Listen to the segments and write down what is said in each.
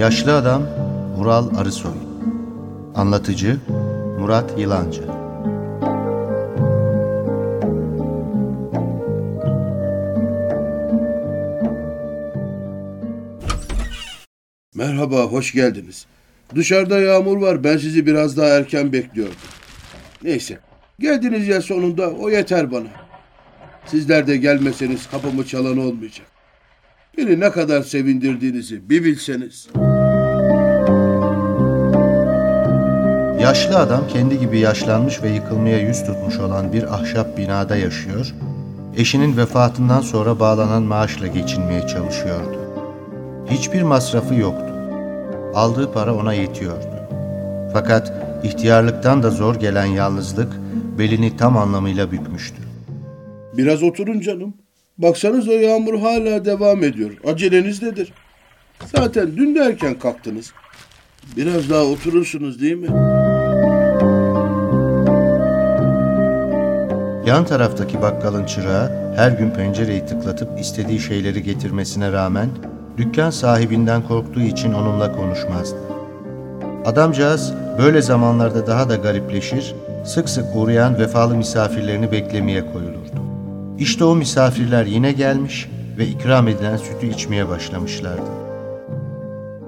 Yaşlı Adam Vural Arısoy Anlatıcı Murat Yılancı Merhaba, hoş geldiniz. Dışarıda yağmur var, ben sizi biraz daha erken bekliyordum. Neyse, geldiniz ya sonunda, o yeter bana. Sizler de gelmeseniz kapımı çalan olmayacak. Beni ne kadar sevindirdiğinizi bir bilseniz. Yaşlı adam kendi gibi yaşlanmış ve yıkılmaya yüz tutmuş olan bir ahşap binada yaşıyor, eşinin vefatından sonra bağlanan maaşla geçinmeye çalışıyordu. Hiçbir masrafı yoktu. Aldığı para ona yetiyordu. Fakat ihtiyarlıktan da zor gelen yalnızlık belini tam anlamıyla bükmüştü. Biraz oturun canım. Baksanıza yağmur hala devam ediyor. Aceleniz nedir? Zaten dün de erken kalktınız. Biraz daha oturursunuz değil mi? Yan taraftaki bakkalın çırağı her gün pencereyi tıklatıp istediği şeyleri getirmesine rağmen dükkan sahibinden korktuğu için onunla konuşmazdı. Adamcağız böyle zamanlarda daha da garipleşir, sık sık uğrayan vefalı misafirlerini beklemeye koyulurdu. İşte o misafirler yine gelmiş ve ikram edilen sütü içmeye başlamışlardı.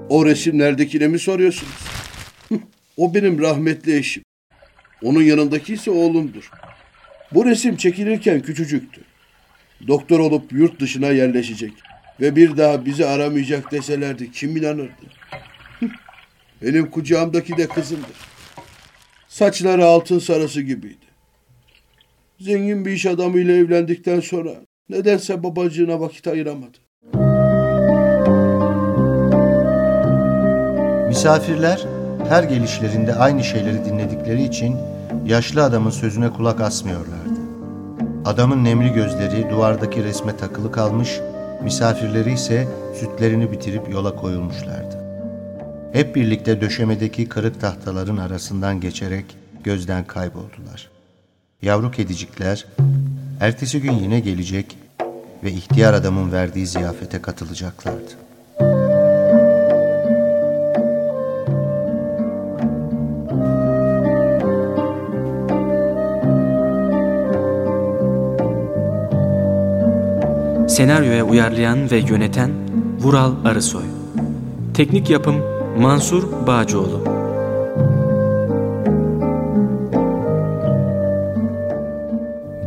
O resimlerdekine mi soruyorsunuz? o benim rahmetli eşim. Onun yanındaki ise oğlumdur. Bu resim çekilirken küçücüktü. Doktor olup yurt dışına yerleşecek ve bir daha bizi aramayacak deselerdi kim inanırdı? Benim kucağımdaki de kızımdır. Saçları altın sarısı gibiydi. Zengin bir iş adamıyla evlendikten sonra nedense babacığına vakit ayıramadı. Misafirler her gelişlerinde aynı şeyleri dinledikleri için yaşlı adamın sözüne kulak asmıyorlardı. Adamın nemli gözleri duvardaki resme takılı kalmış, misafirleri ise sütlerini bitirip yola koyulmuşlardı. Hep birlikte döşemedeki kırık tahtaların arasından geçerek gözden kayboldular. Yavru kedicikler ertesi gün yine gelecek ve ihtiyar adamın verdiği ziyafete katılacaklardı. Senaryoya uyarlayan ve yöneten Vural Arısoy Teknik yapım Mansur Bağcıoğlu